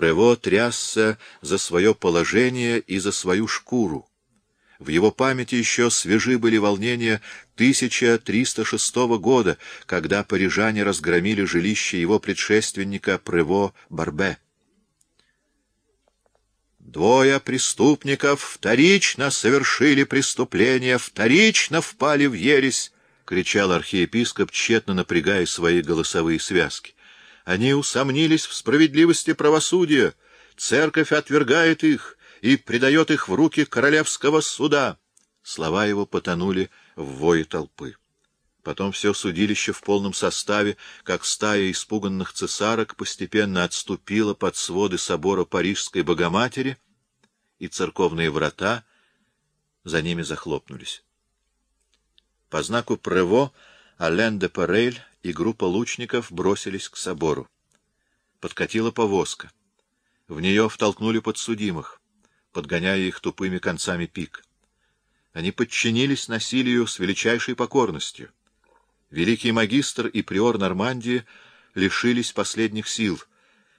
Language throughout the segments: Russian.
Прево трясся за свое положение и за свою шкуру. В его памяти еще свежи были волнения 1306 года, когда парижане разгромили жилище его предшественника Прево Барбе. Двое преступников вторично совершили преступление, вторично впали в ересь, — кричал архиепископ, тщетно напрягая свои голосовые связки. Они усомнились в справедливости правосудия. Церковь отвергает их и предает их в руки королевского суда. Слова его потонули в вое толпы. Потом все судилище в полном составе, как стая испуганных цесарок, постепенно отступила под своды собора Парижской Богоматери, и церковные врата за ними захлопнулись. По знаку Прево Ален де Парель и группа лучников бросились к собору. Подкатила повозка. В нее втолкнули подсудимых, подгоняя их тупыми концами пик. Они подчинились насилию с величайшей покорностью. Великий магистр и приор Нормандии лишились последних сил,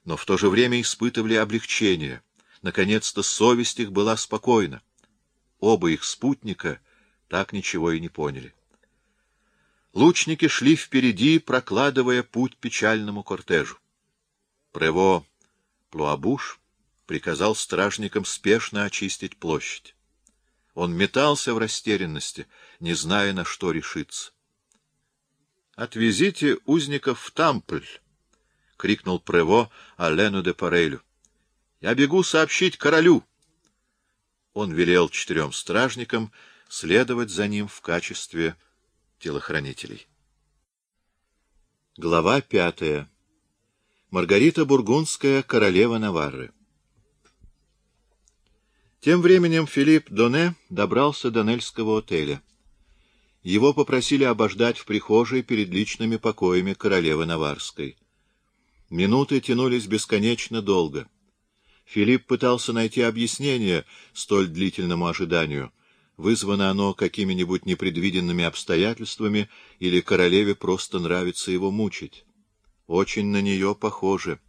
но в то же время испытывали облегчение. Наконец-то совесть их была спокойна. Оба их спутника так ничего и не поняли. Лучники шли впереди, прокладывая путь печальному кортежу. Прево Плуабуш приказал стражникам спешно очистить площадь. Он метался в растерянности, не зная, на что решиться. «Отвезите узников в Тампль!» — крикнул Прево Алену де Парелю. «Я бегу сообщить королю!» Он велел четырем стражникам следовать за ним в качестве телохранителей. Глава пятая. Маргарита Бургундская, королева Наварры. Тем временем Филипп Доне добрался до Нельского отеля. Его попросили обождать в прихожей перед личными покоями королевы Наварской. Минуты тянулись бесконечно долго. Филипп пытался найти объяснение столь длительному ожиданию. Вызвано оно какими-нибудь непредвиденными обстоятельствами или королеве просто нравится его мучить. Очень на нее похоже.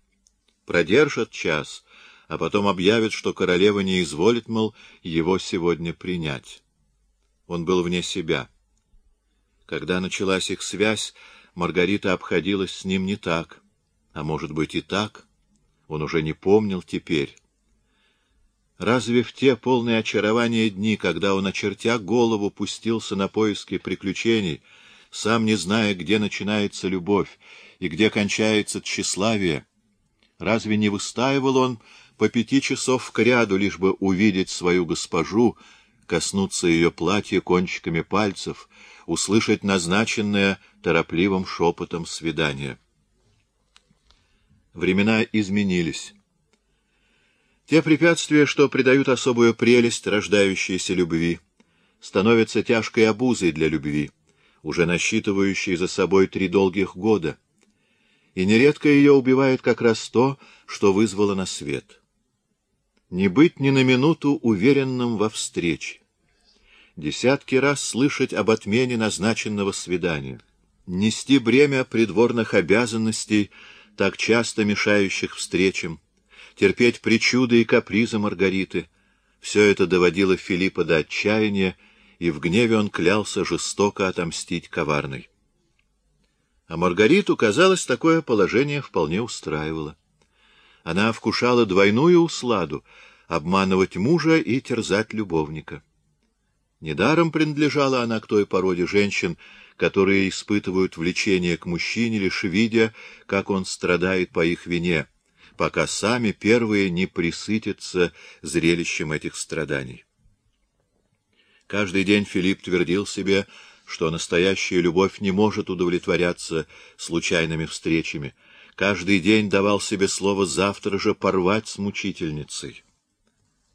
Продержат час, а потом объявят, что королева не изволит, мол, его сегодня принять. Он был вне себя. Когда началась их связь, Маргарита обходилась с ним не так. А может быть и так. Он уже не помнил теперь. Разве в те полные очарования дни, когда он, очертя голову, пустился на поиски приключений, сам не зная, где начинается любовь и где кончается тщеславие, разве не выстаивал он по пяти часов к ряду, лишь бы увидеть свою госпожу, коснуться ее платья кончиками пальцев, услышать назначенное торопливым шепотом свидание. Времена изменились. Те препятствия, что придают особую прелесть рождающейся любви, становятся тяжкой обузой для любви, уже насчитывающей за собой три долгих года, и нередко ее убивает как раз то, что вызвало на свет. Не быть ни на минуту уверенным во встрече, десятки раз слышать об отмене назначенного свидания, нести бремя придворных обязанностей, так часто мешающих встречам, терпеть причуды и капризы Маргариты. Все это доводило Филиппа до отчаяния, и в гневе он клялся жестоко отомстить коварной. А Маргариту, казалось, такое положение вполне устраивало. Она вкушала двойную усладу — обманывать мужа и терзать любовника. Недаром принадлежала она к той породе женщин, которые испытывают влечение к мужчине, лишь видя, как он страдает по их вине, пока сами первые не присытятся зрелищем этих страданий. Каждый день Филипп твердил себе, что настоящая любовь не может удовлетворяться случайными встречами. Каждый день давал себе слово завтра же порвать с мучительницей.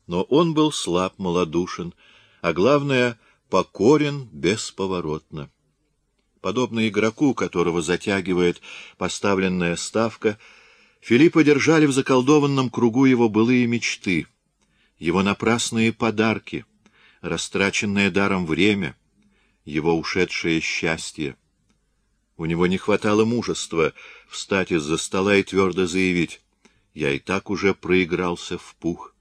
Но он был слаб, малодушен, а главное — покорен бесповоротно. Подобно игроку, которого затягивает поставленная ставка, Филиппа держали в заколдованном кругу его былые мечты, его напрасные подарки, растраченное даром время, его ушедшее счастье. У него не хватало мужества встать из-за стола и твердо заявить Я и так уже проигрался в пух.